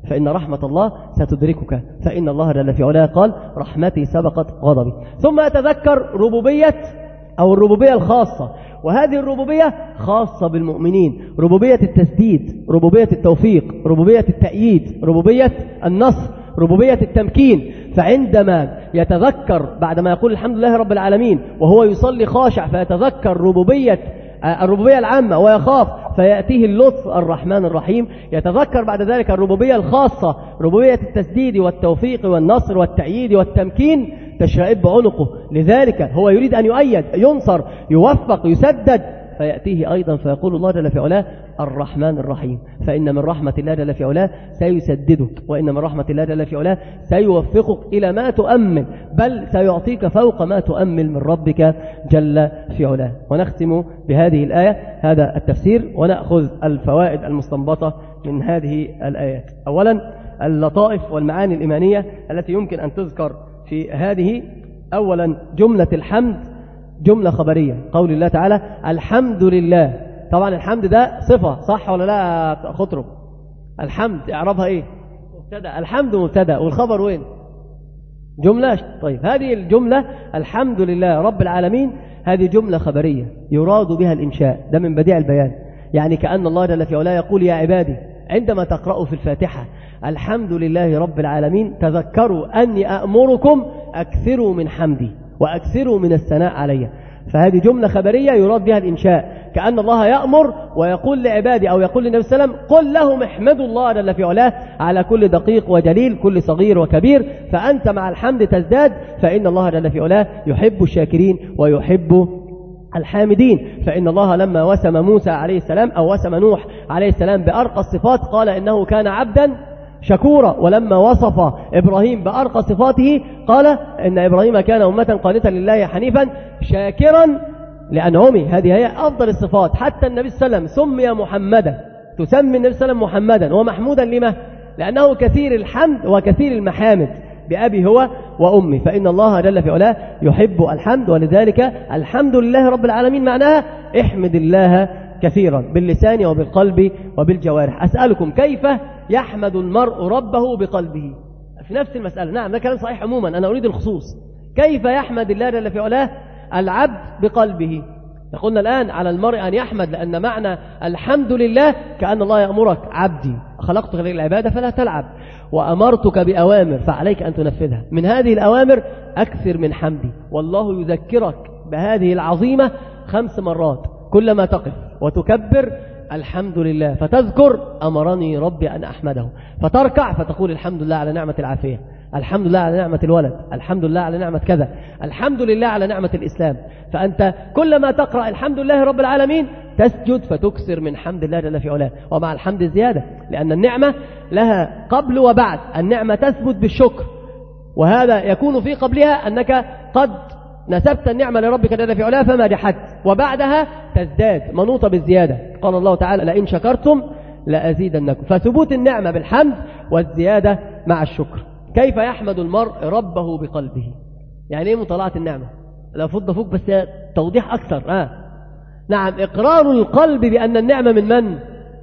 فإن رحمة الله ستدركك. فإن الله جل في علاه قال رحمتي سبقت غضبي. ثم يتذكر ربوبية أو الربوبية الخاصة. وهذه الربوبية خاصة بالمؤمنين. ربوبية التسديد ربوبية التوفيق ربوبية التأييد ربوبية النصر ربوبية التمكين. فعندما يتذكر بعدما يقول الحمد لله رب العالمين وهو يصلي خاشع فيتذكر ربوبية الربوبية العامة ويخاف فيأتيه اللطف الرحمن الرحيم. يتذكر بعد ذلك الربوبية الخاصة. ربوبية التسديد والتوفيق والنصر والتأييد والتمكين تشرئب عنقه. لذلك هو يريد أن يؤيد ينصر يوفق يسدد فيأتيه أيضا فيقول الله جل في علاه الرحمن الرحيم. فإن من رحمة الله جل في علاه سيسددك وإن من رحمة الله جل في علاه سيوفقك إلى ما تؤمل بل سيعطيك فوق ما تؤمل من ربك جل في علاه. ونختم بهذه الآية هذا التفسير ونأخذ الفوائد المستنبطة من هذه الآيات. أولا اللطائف والمعاني الإيمانية التي يمكن أن تذكر في هذه أولا جملة الحمد جملة خبرية. قول الله تعالى الحمد لله. طبعا الحمد ده صفة صح ولا لا خطرب؟ الحمد اعربها إيه؟ مبتدأ. الحمد مبتدأ. والخبر وين؟ جملة. طيب هذه الجملة الحمد لله رب العالمين. هذه جملة خبرية. يراد بها الإنشاء. ده من بديع البيان. يعني كأن الله جل في علاه يقول يا عبادي عندما تقرأوا في الفاتحة الحمد لله رب العالمين تذكروا أني أأمركم أكثروا من حمدي. وأكثروا من الثناء علي. فهذه جملة خبرية يراد بها الإنشاء. كأن الله يأمر ويقول لعبادي أو يقول للنبي صلى الله عليه وسلم قل لهم احمدوا الله جل في علاه على كل دقيق وجليل كل صغير وكبير. فأنت مع الحمد تزداد فإن الله جل في علاه يحب الشاكرين ويحب الحامدين. فإن الله لما وسم موسى عليه السلام أو وسم نوح عليه السلام بأرقى الصفات قال إنه كان عبدا شكورا ولما وصف إبراهيم بأرقى صفاته قال إن إبراهيم كان أمة قانتا لله حنيفا شاكرا لأنعمه هذه هي أفضل الصفات. حتى النبي صلى الله عليه وسلم سمي محمدا. تسمي النبي صلى الله عليه وسلم محمدا. ومحمودا لما؟ لأنه كثير الحمد وكثير المحامد بأبي هو وأمي. فإن الله جل في علاه يحب الحمد ولذلك الحمد لله رب العالمين. معناها احمد الله كثيرا باللسان وبالقلب وبالجوارح. أسألكم كيف يحمد المرء ربه بقلبه. في نفس المسألة. نعم ده كلام صحيح عموما. أنا أريد الخصوص. كيف يحمد الله جل في علاه العبد بقلبه؟ قلنا الآن على المرء أن يحمد لأن معنى الحمد لله كأن الله يأمرك عبدي خلقتك للعبادة فلا تلعب. وأمرتك بأوامر فعليك أن تنفذها. من هذه الأوامر أكثر من حمدي. والله يذكرك بهذه العظيمة خمس مرات كلما تقف وتكبر الحمد لله فتذكر أمرني ربي أن أحمده. فتركع فتقول الحمد لله على نعمة العافية. الحمد لله على نعمة الولد. الحمد لله على نعمة كذا. الحمد لله على نعمة الإسلام. فأنت كلما تقرأ الحمد لله رب العالمين تسجد فتكسر من حمد الله جل في علاه. ومع الحمد زيادة. لأن النعمة لها قبل وبعد. النعمة تثبت بالشكر. وهذا يكون في قبلها أنك قد نسبت النعمة لربك جل في علاه فما جحدت. وبعدها تزداد. منوطة بالزيادة. قال الله تعالى لئن شكرتم لأزيدنكم. فثبوت النعمة بالحمد والزيادة مع الشكر. كيف يحمد المرء ربه بقلبه؟ يعني إيه مطالعة النعمة؟ لا فض فوق بس توضيح أكثر. آه. نعم إقرار القلب بأن النعمة من من؟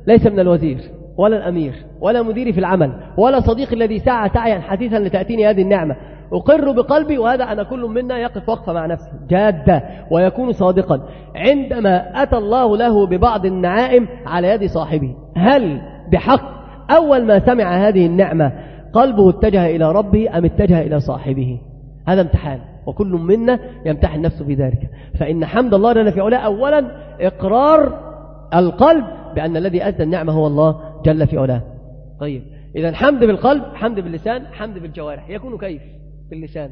ليس من الوزير ولا الأمير ولا مديري في العمل ولا صديقي الذي سعى سعيا حثيثا لتأتيني هذه النعمة. أقر بقلبي وهذا أنا كل منا يقف وقفة مع نفسه جادة ويكون صادقا. عندما أتى الله له ببعض النعائم على يد صاحبه هل بحق أول ما سمع هذه النعمة قلبه اتجه إلى ربه أم اتجه إلى صاحبه؟ هذا امتحان وكل منا يمتحن نفسه في ذلك. فإن حمد الله جل في علاه أولا إقرار القلب بأن الذي أدى النعمة هو الله جل في علاه. طيب إذا حمد بالقلب حمد باللسان حمد بالجوارح يكون كيف؟ باللسان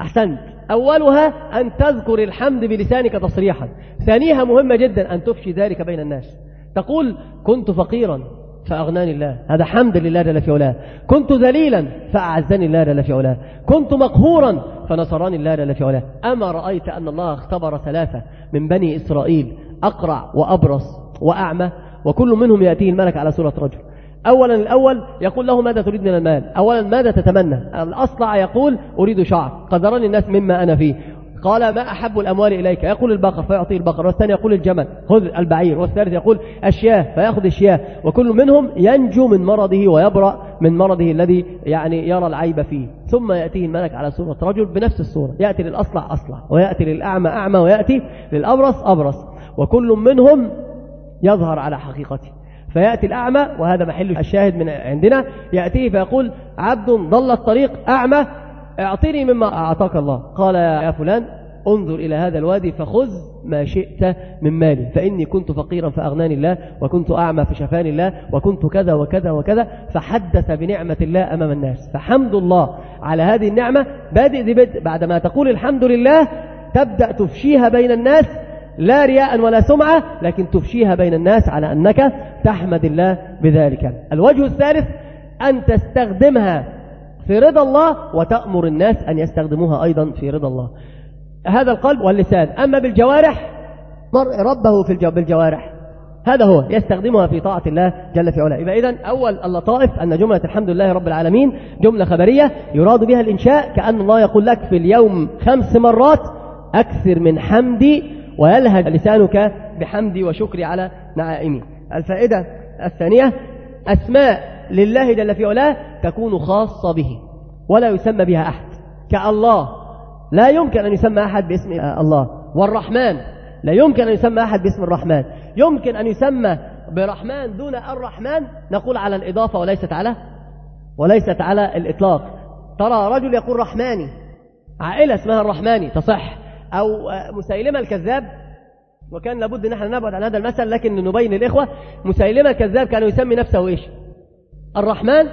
أحسنت. أولها أن تذكر الحمد بلسانك تصريحا. ثانيها مهمة جدا أن تفشي ذلك بين الناس. تقول كنت فقيرا فأغناني الله. هذا حمد لله جل في علاه. كنت ذليلا فأعزني الله جل في علاه. كنت مقهورا فنصرني الله جل في علاه. أما رأيت أن الله اختبر ثلاثة من بني إسرائيل أقرع وأبرص وأعمى وكل منهم يأتيه الملك على صورة رجل. أولا الأول يقول له ماذا تريد من المال؟ أولا ماذا تتمنى؟ الأصلع يقول أريد شعر. قدرني الناس مما أنا فيه. قال ما أحب الأموال إليك؟ يقول البقر فيعطيه البقر. والثاني يقول الجمل. خذ البعير. والثالث يقول الشياه فيأخذ الشياه وكل منهم ينجو من مرضه ويبرأ من مرضه الذي يعني يرى العيب فيه. ثم يأتيه الملك على صورة رجل بنفس الصورة. يأتي للأصلع أصلع ويأتي للأعمى أعمى ويأتي للأبرص أبرص. وكل منهم يظهر على حقيقته. فيأتي الأعمى وهذا محل الشاهد من عندنا. يأتيه فيقول عبد ضل الطريق أعمى اعطني مما أعطاك الله. قال يا فلان انظر إلى هذا الوادي فخذ ما شئت من مالي. فإني كنت فقيرا فأغناني الله وكنت أعمى فشفاني الله وكنت كذا وكذا وكذا فحدث بنعمة الله أمام الناس. فحمد الله على هذه النعمة. بادئ ذي بدء بعدما تقول الحمد لله تبدأ تفشيها بين الناس لا رياء ولا سمعة لكن تفشيها بين الناس على أنك تحمد الله بذلك. الوجه الثالث أن تستخدمها في رضا الله وتأمر الناس أن يستخدموها أيضا في رضا الله. هذا القلب واللسان. أما بالجوارح مرء ربه في الجو بالجوارح. هذا هو يستخدمها في طاعة الله جل في علاه. يبقى إذن أول اللطائف أن جملة الحمد لله رب العالمين جملة خبرية يراد بها الإنشاء كأن الله يقول لك في اليوم خمس مرات أكثر من حمدي ويلهج لسانك بحمدي وشكري على نعائمي. الفائدة الثانية أسماء لله جل في علاه تكون خاصة به ولا يسمى بها أحد. كالله لا يمكن أن يسمى أحد باسم الله. والرحمن لا يمكن أن يسمى أحد باسم الرحمن. يمكن أن يسمى برحمن دون الرحمن نقول على الإضافة وليست على وليست على الإطلاق. ترى رجل يقول رحماني عائلة اسمها الرحماني تصح. أو مسيلمة الكذاب وكان لابد أن إحنا نبعد عن هذا المثل لكن نبين للإخوة مسيلمة الكذاب كان يسمي نفسه إيش؟ الرحمن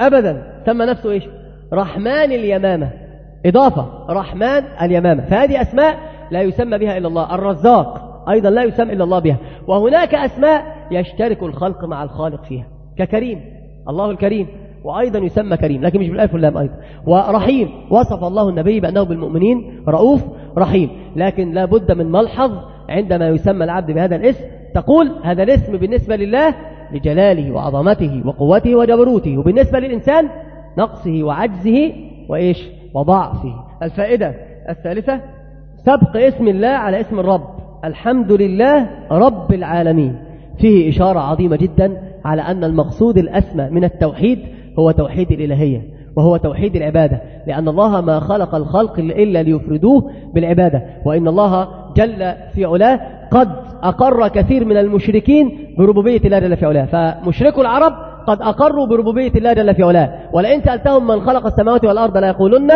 أبدا. سمى نفسه إيش؟ رحمن اليمامة. إضافة رحمن اليمامة. فهذه أسماء لا يسمى بها إلا الله. الرزاق أيضا لا يسمى إلا الله بها. وهناك أسماء يشترك الخلق مع الخالق فيها. ككريم الله الكريم وأيضا يسمى كريم لكن مش بالألف واللام أيضا. ورحيم وصف الله النبي بأنه بالمؤمنين رؤوف رحيم. لكن لا بد من ملحظ عندما يسمى العبد بهذا الاسم. تقول هذا الاسم بالنسبة لله لجلاله وعظمته وقوته وجبروته. وبالنسبة للإنسان نقصه وعجزه وإيش؟ وضعفه. الفائدة الثالثة سبق اسم الله على اسم الرب. الحمد لله رب العالمين. فيه إشارة عظيمة جدا على أن المقصود الأسمى من التوحيد هو توحيد الإلهية. وهو توحيد العبادة. لأن الله ما خلق الخلق إلا ليفردوه بالعبادة. وإن الله جل في علاه قد أقر كثير من المشركين بربوبية الله جل في علاه. فمشركوا العرب قد أقروا بربوبية الله جل في علاه. ولئن سألتهم من خلق السماوات والأرض لا يقولون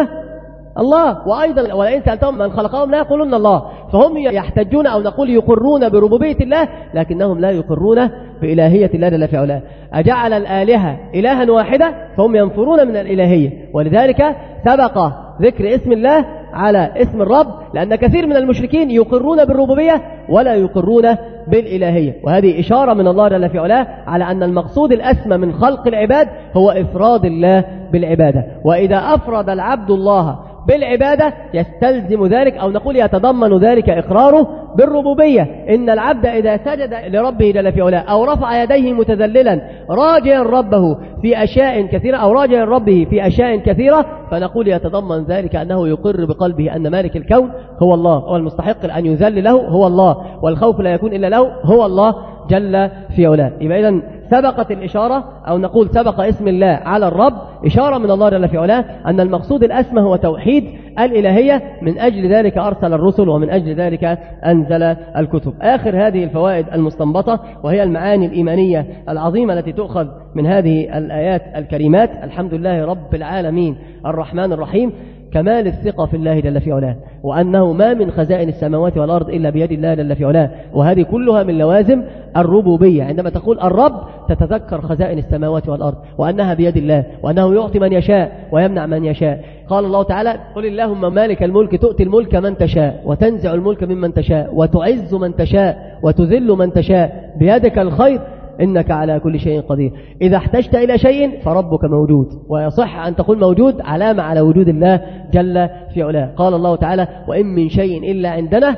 الله وأيضا ولئن سألتهم من خلقهم لا يقولون الله. فهم يحتجون أو نقول يقرون بربوبية الله لكنهم لا يقرون بإلهية الله جل في علاه. أجعل الآلهة إلها واحدة فهم ينفرون من الإلهية. ولذلك سبق ذكر اسم الله على اسم الرب لأن كثير من المشركين يقرون بالربوبية ولا يقرون بالإلهية. وهذه إشارة من الله جل في علاه على أن المقصود الأسمى من خلق العباد هو إفراد الله بالعبادة. وإذا أفرد العبد الله بالعبادة يستلزم ذلك أو نقول يتضمن ذلك إقراره بالربوبية. إن العبد إذا سجد لربه جل في علاه أو رفع يديه متذللا راجيا ربه في أشياء كثيرة أو راجيا ربه في أشياء كثيرة فنقول يتضمن ذلك أنه يقر بقلبه أن مالك الكون هو الله والمستحق أن يذل له هو الله والخوف لا يكون إلا له هو الله جل في علاه. يبقى إذن سبقت الإشارة أو نقول سبق اسم الله على الرب. إشارة من الله جل في علاه أن المقصود الأسمى هو توحيد الإلهية. من أجل ذلك أرسل الرسل ومن أجل ذلك أنزل الكتب. آخر هذه الفوائد المستنبطة وهي المعاني الإيمانية العظيمة التي تؤخذ من هذه الآيات الكريمات. الحمد لله رب العالمين. الرحمن الرحيم. كمال الثقة في الله جل في علاه وأنه ما من خزائن السماوات والأرض إلا بيد الله جل في علاه وهذه كلها من لوازم الربوبية. عندما تقول الرب تتذكر خزائن السماوات والأرض وأنها بيد الله وأنه يعطي من يشاء ويمنع من يشاء. قال الله تعالى قل اللهم مالك الملك تؤتي الملك من تشاء وتنزع الملك ممن تشاء وتعز من تشاء وتذل من تشاء. بيدك الخير إنك على كل شيء قدير. إذا احتجت إلى شيء فربك موجود ويصح أن تقول موجود علامة على وجود الله جل في علاه. قال الله تعالى وإن من شيء إلا عندنا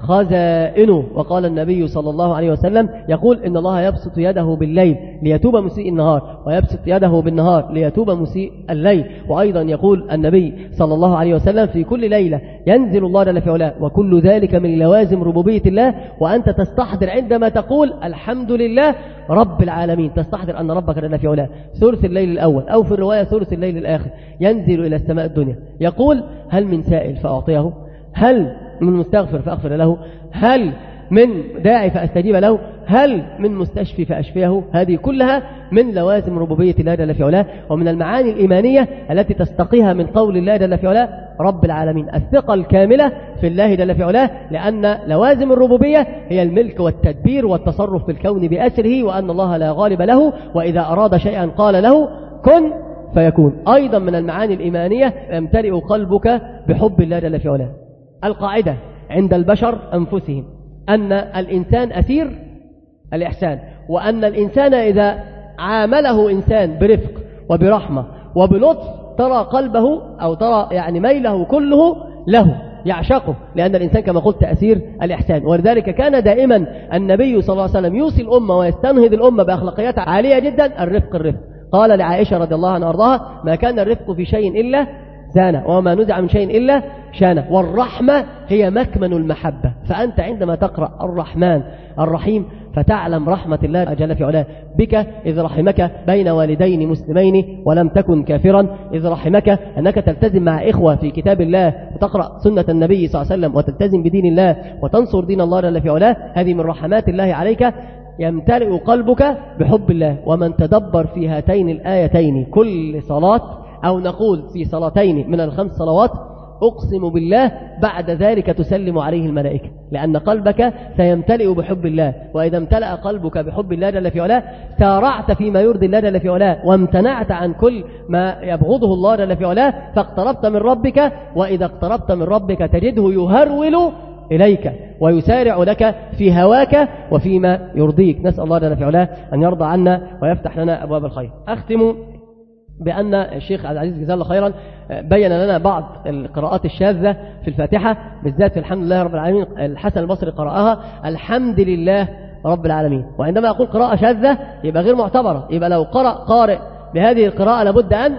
خزائنه. وقال النبي صلى الله عليه وسلم يقول إن الله يبسط يده بالليل ليتوب مسيء النهار ويبسط يده بالنهار ليتوب مسيء الليل. وأيضا يقول النبي صلى الله عليه وسلم في كل ليلة ينزل الله جل في علاه وكل ذلك من لوازم ربوبية الله وأنت تستحضر عندما تقول الحمد لله رب العالمين. تستحضر أن ربك جل في علاه. ثلث الليل الأول. أو في الرواية ثلث الليل الآخر. ينزل إلى السماء الدنيا. يقول هل من سائل فأعطيه. هل من مستغفر فأغفر له. هل من داعي فأستجيب له. هل من مستشفي فأشفيه؟ هذه كلها من لوازم ربوبية الله جل في علاه ومن المعاني الإيمانية التي تستقيها من قول الله جل في علاه رب العالمين. الثقة الكاملة في الله جل في علاه لأن لوازم الربوبية هي الملك والتدبير والتصرف في الكون بأسره وأن الله لا غالب له وإذا أراد شيئا قال له كن فيكون. أيضا من المعاني الإيمانية يمتلئ قلبك بحب الله جل في علاه. القاعدة عند البشر أنفسهم. أن الإنسان أسير الإحسان وأن الإنسان إذا عامله إنسان برفق وبرحمة وبلطف ترى قلبه أو ترى يعني ميله كله له يعشقه لأن الإنسان كما قلت أسير الإحسان. ولذلك كان دائما النبي صلى الله عليه وسلم يوصي الأمة ويستنهض الأمة بأخلاقيات عالية جدا الرفق الرفق. قال لعائشة رضي الله عنها وأرضاها ما كان الرفق في شيء إلا زانه وما نزع من شيء إلا شانه. والرحمة هي مكمن المحبة. فأنت عندما تقرأ الرحمن الرحيم فتعلم رحمة الله جل في علاه. بك إذ رحمك بين والدين مسلمين ولم تكن كافرا. إذ رحمك أنك تلتزم مع إخوة في كتاب الله. وتقرأ سنة النبي صلى الله عليه وسلم وتلتزم بدين الله وتنصر دين الله جل في علاه. هذه من رحمات الله عليك. يمتلئ قلبك بحب الله. ومن تدبر في هاتين الآيتين كل صلاة أو نقول في صلاتين من الخمس صلوات أقسم بالله بعد ذلك تسلم عليه الملائكة لأن قلبك سيمتلئ بحب الله وإذا امتلأ قلبك بحب الله جل في علاه سارعت فيما يرضي الله جل في علاه وامتنعت عن كل ما يبغضه الله جل في علاه فاقتربت من ربك وإذا اقتربت من ربك تجده يهرول إليك ويسارع لك في هواك وفيما يرضيك. نسأل الله جل في علاه أن يرضى عنا ويفتح لنا أبواب الخير. أختم بأن الشيخ عبد العزيز جزاه الله خيرا بين لنا بعض القراءات الشاذة في الفاتحة بالذات في الحمد لله رب العالمين الحسن البصري قرأها الحمد لله رب العالمين. وعندما أقول قراءة شاذة يبقى غير معتبرة يبقى لو قرأ قارئ بهذه القراءة لابد أن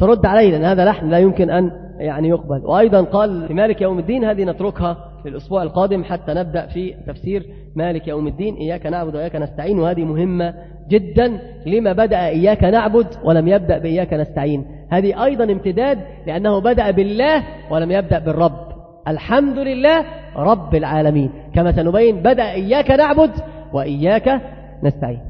ترد عليه لأن هذا لحن لا يمكن أن يعني يقبل. وأيضا قال في مالك يوم الدين هذه نتركها للأسبوع القادم حتى نبدأ في تفسير مالك يوم الدين. إياك نعبد وإياك نستعين. وهذه مهمة جدا. لما بدأ إياك نعبد ولم يبدأ بإياك نستعين. هذه أيضا امتداد لأنه بدأ بالله ولم يبدأ بالرب. الحمد لله رب العالمين. كما سنبين بدأ إياك نعبد وإياك نستعين.